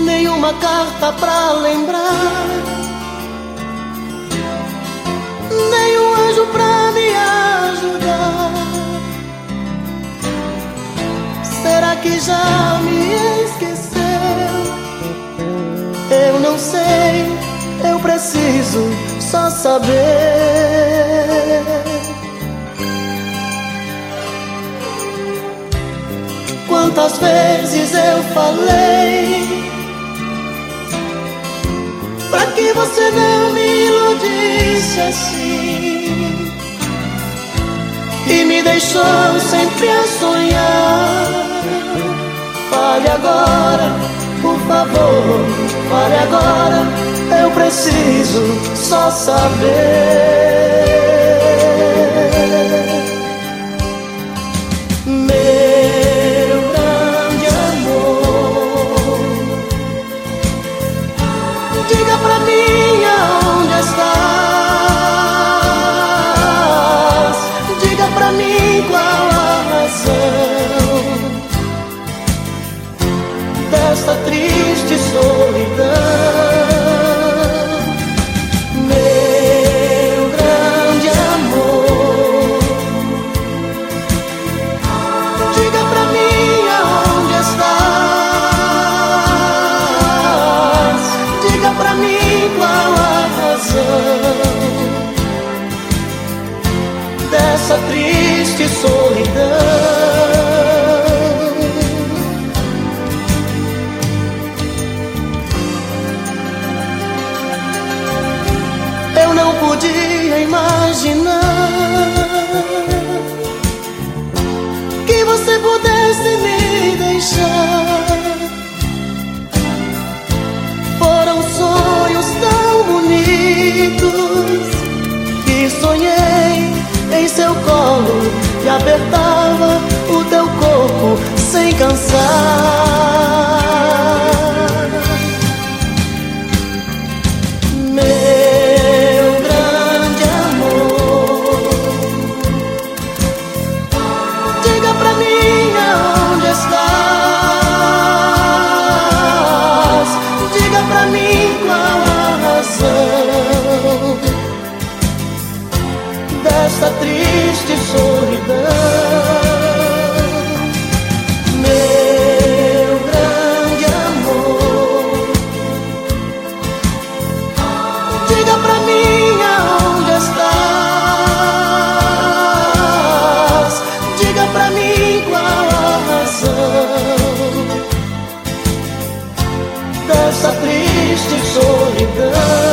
Nenhuma carta pra lembrar, nenhum anjo pra me ajudar. Será que já me esqueceu? Eu não sei, eu preciso só saber. Quantas vezes eu falei Pra que você não me iludisse assim? E me deixou sempre a sonhar. Fale agora, por favor, fale agora. Eu preciso só saber Qual a razão desta triste podia imaginar que você pudesse me deixar. Foram sonhos tão bonitos esta triste solidão. Meu grande amor, diga pra mim aonde estás. Diga pra mim qual a razão dessa triste solidão.